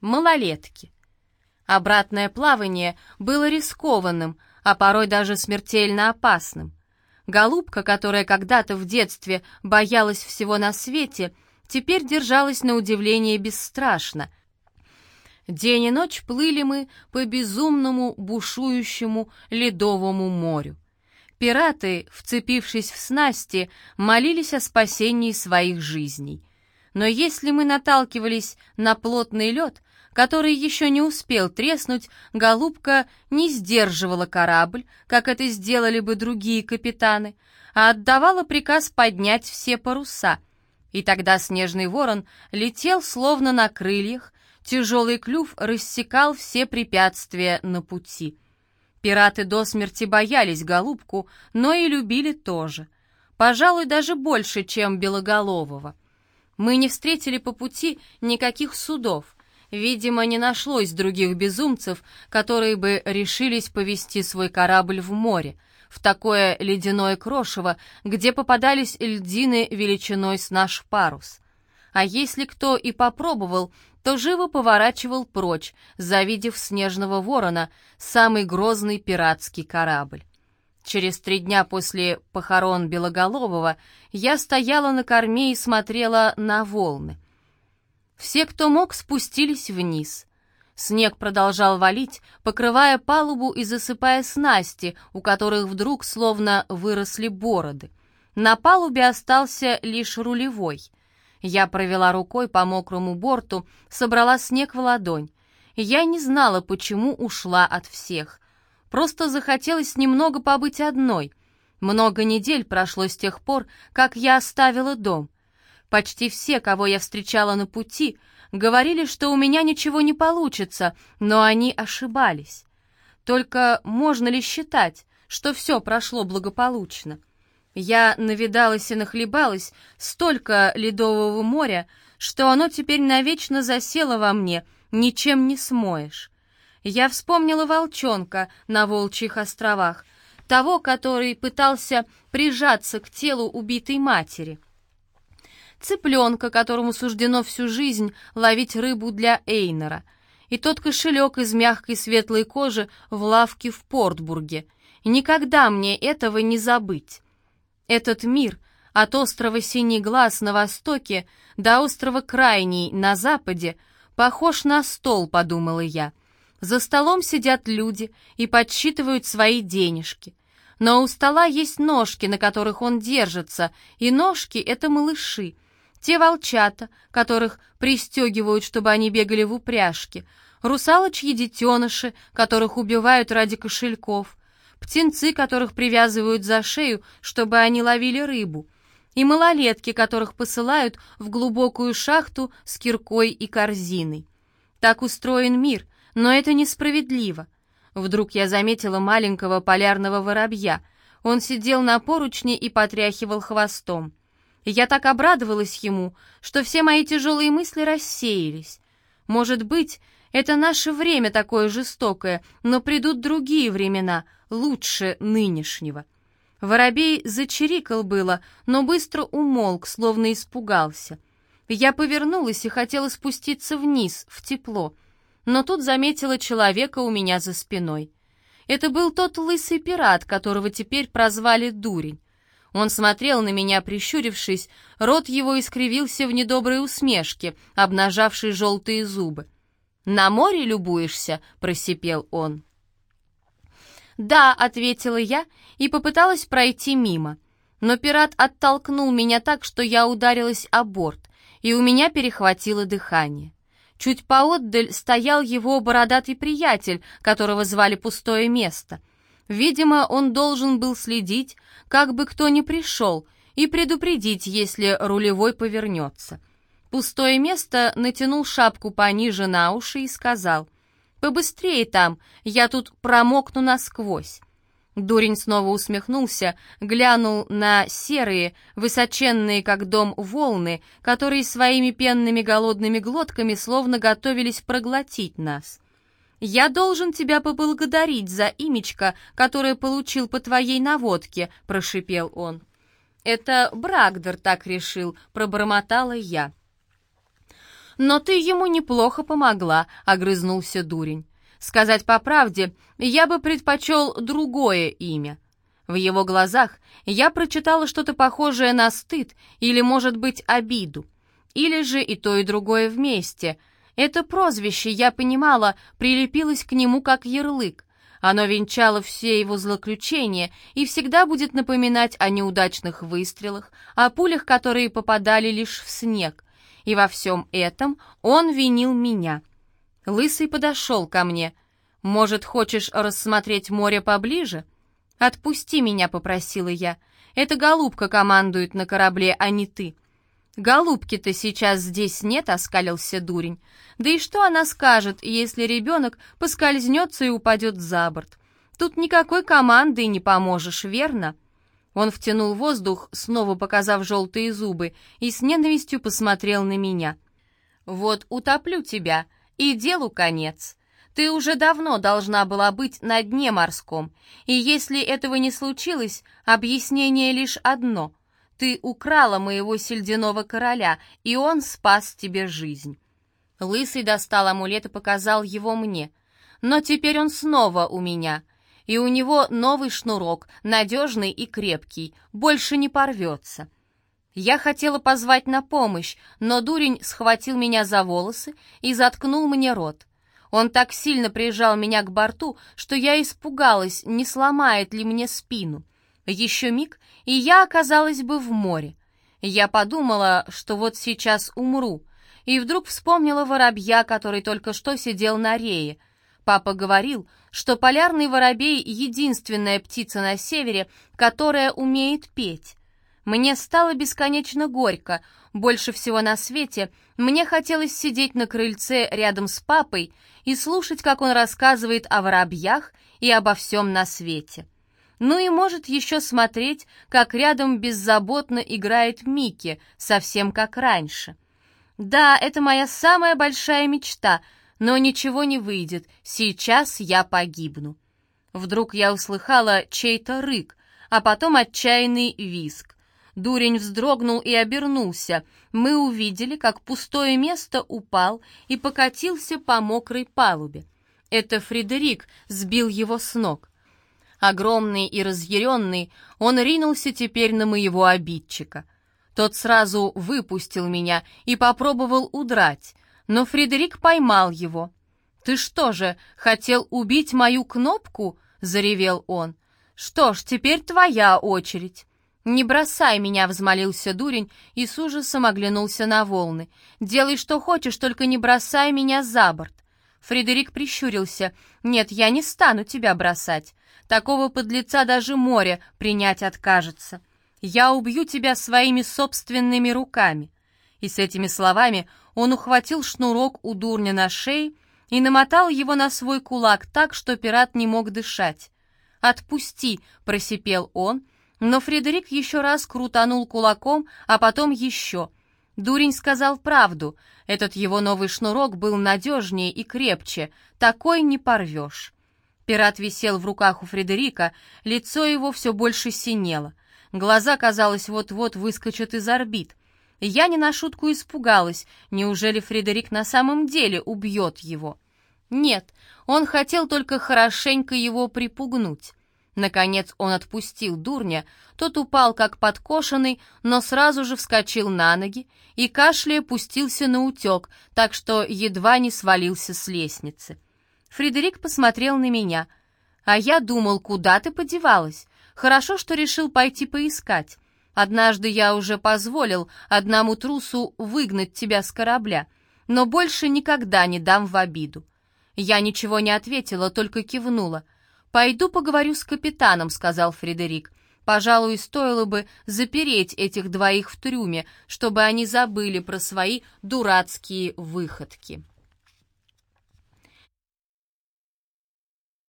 Малолетки. Обратное плавание было рискованным, а порой даже смертельно опасным. Голубка, которая когда-то в детстве боялась всего на свете, теперь держалась на удивление бесстрашно. День и ночь плыли мы по безумному бушующему ледовому морю. Пираты, вцепившись в снасти, молились о спасении своих жизней. Но если мы наталкивались на плотный лед, который еще не успел треснуть, голубка не сдерживала корабль, как это сделали бы другие капитаны, а отдавала приказ поднять все паруса. И тогда снежный ворон летел словно на крыльях, тяжелый клюв рассекал все препятствия на пути — Пираты до смерти боялись голубку, но и любили тоже. Пожалуй, даже больше, чем Белоголового. Мы не встретили по пути никаких судов. Видимо, не нашлось других безумцев, которые бы решились повести свой корабль в море, в такое ледяное крошево, где попадались льдины величиной с наш парус. А если кто и попробовал, то живо поворачивал прочь, завидев снежного ворона, самый грозный пиратский корабль. Через три дня после похорон Белоголового я стояла на корме и смотрела на волны. Все, кто мог, спустились вниз. Снег продолжал валить, покрывая палубу и засыпая снасти, у которых вдруг словно выросли бороды. На палубе остался лишь рулевой — я провела рукой по мокрому борту, собрала снег в ладонь. Я не знала, почему ушла от всех. Просто захотелось немного побыть одной. Много недель прошло с тех пор, как я оставила дом. Почти все, кого я встречала на пути, говорили, что у меня ничего не получится, но они ошибались. Только можно ли считать, что все прошло благополучно? Я навидалась и нахлебалась столько ледового моря, что оно теперь навечно засело во мне, ничем не смоешь. Я вспомнила волчонка на Волчьих островах, того, который пытался прижаться к телу убитой матери. Цыпленка, которому суждено всю жизнь ловить рыбу для Эйнера, и тот кошелек из мягкой светлой кожи в лавке в Портбурге. И никогда мне этого не забыть. Этот мир от острова Синий Глаз на востоке до острова Крайний на западе похож на стол, подумала я. За столом сидят люди и подсчитывают свои денежки. Но у стола есть ножки, на которых он держится, и ножки — это малыши. Те волчата, которых пристегивают, чтобы они бегали в упряжке, русалочьи детеныши, которых убивают ради кошельков, птенцы, которых привязывают за шею, чтобы они ловили рыбу, и малолетки, которых посылают в глубокую шахту с киркой и корзиной. Так устроен мир, но это несправедливо. Вдруг я заметила маленького полярного воробья. Он сидел на поручне и потряхивал хвостом. Я так обрадовалась ему, что все мои тяжелые мысли рассеялись. Может быть, это наше время такое жестокое, но придут другие времена, лучше нынешнего. Воробей зачирикал было, но быстро умолк, словно испугался. Я повернулась и хотела спуститься вниз, в тепло, но тут заметила человека у меня за спиной. Это был тот лысый пират, которого теперь прозвали Дурень. Он смотрел на меня, прищурившись, рот его искривился в недоброй усмешке, обнажавшей желтые зубы. «На море любуешься?» — просипел он. «Да», — ответила я и попыталась пройти мимо. Но пират оттолкнул меня так, что я ударилась о борт, и у меня перехватило дыхание. Чуть поотдаль стоял его бородатый приятель, которого звали пустое место. Видимо, он должен был следить, как бы кто ни пришел, и предупредить, если рулевой повернется. Пустое место натянул шапку пониже на уши и сказал, «Побыстрее там, я тут промокну насквозь». Дурень снова усмехнулся, глянул на серые, высоченные, как дом, волны, которые своими пенными голодными глотками словно готовились проглотить нас. «Я должен тебя поблагодарить за имечко, которое получил по твоей наводке», — прошипел он. «Это Брагдер так решил», — пробормотала я. «Но ты ему неплохо помогла», — огрызнулся дурень. «Сказать по правде, я бы предпочел другое имя». В его глазах я прочитала что-то похожее на стыд или, может быть, обиду. Или же и то, и другое вместе. Это прозвище, я понимала, прилепилось к нему как ярлык. Оно венчало все его злоключения и всегда будет напоминать о неудачных выстрелах, о пулях, которые попадали лишь в снег. И во всем этом он винил меня. Лысый подошел ко мне. «Может, хочешь рассмотреть море поближе?» «Отпусти меня», — попросила я. «Это голубка командует на корабле, а не ты». «Голубки-то сейчас здесь нет», — оскалился дурень. «Да и что она скажет, если ребенок поскользнется и упадет за борт? Тут никакой команды не поможешь, верно?» Он втянул воздух, снова показав желтые зубы, и с ненавистью посмотрел на меня. «Вот утоплю тебя, и делу конец. Ты уже давно должна была быть на дне морском, и если этого не случилось, объяснение лишь одно. Ты украла моего сельдяного короля, и он спас тебе жизнь». Лысый достал амулет и показал его мне. «Но теперь он снова у меня, и у него новый шнурок, надежный и крепкий, больше не порвется». Я хотела позвать на помощь, но дурень схватил меня за волосы и заткнул мне рот. Он так сильно прижал меня к борту, что я испугалась, не сломает ли мне спину. Еще миг, и я оказалась бы в море. Я подумала, что вот сейчас умру, и вдруг вспомнила воробья, который только что сидел на рее. Папа говорил, что полярный воробей — единственная птица на севере, которая умеет петь. Мне стало бесконечно горько. Больше всего на свете мне хотелось сидеть на крыльце рядом с папой и слушать, как он рассказывает о воробьях и обо всем на свете. Ну и может еще смотреть, как рядом беззаботно играет Микки, совсем как раньше. Да, это моя самая большая мечта, но ничего не выйдет, сейчас я погибну. Вдруг я услыхала чей-то рык, а потом отчаянный виск. Дурень вздрогнул и обернулся. Мы увидели, как пустое место упал и покатился по мокрой палубе. Это Фредерик сбил его с ног. Огромный и разъяренный, он ринулся теперь на моего обидчика. Тот сразу выпустил меня и попробовал удрать, но Фредерик поймал его. «Ты что же, хотел убить мою кнопку?» — заревел он. «Что ж, теперь твоя очередь». «Не бросай меня!» — взмолился дурень и с ужасом оглянулся на волны. «Делай, что хочешь, только не бросай меня за борт!» Фредерик прищурился. «Нет, я не стану тебя бросать. Такого подлеца даже море принять откажется. Я убью тебя своими собственными руками!» И с этими словами он ухватил шнурок у дурня на шее и намотал его на свой кулак так, что пират не мог дышать. «Отпусти!» — просипел он — но Фредерик еще раз крутанул кулаком, а потом еще. Дурень сказал правду. Этот его новый шнурок был надежнее и крепче. Такой не порвешь. Пират висел в руках у Фредерика, лицо его все больше синело. Глаза, казалось, вот-вот выскочат из орбит. Я не на шутку испугалась. Неужели Фредерик на самом деле убьет его? Нет, он хотел только хорошенько его припугнуть. Наконец он отпустил дурня, тот упал как подкошенный, но сразу же вскочил на ноги и, кашляя, пустился на утек, так что едва не свалился с лестницы. Фредерик посмотрел на меня. «А я думал, куда ты подевалась? Хорошо, что решил пойти поискать. Однажды я уже позволил одному трусу выгнать тебя с корабля, но больше никогда не дам в обиду». Я ничего не ответила, только кивнула — «Пойду поговорю с капитаном», — сказал Фредерик. «Пожалуй, стоило бы запереть этих двоих в трюме, чтобы они забыли про свои дурацкие выходки».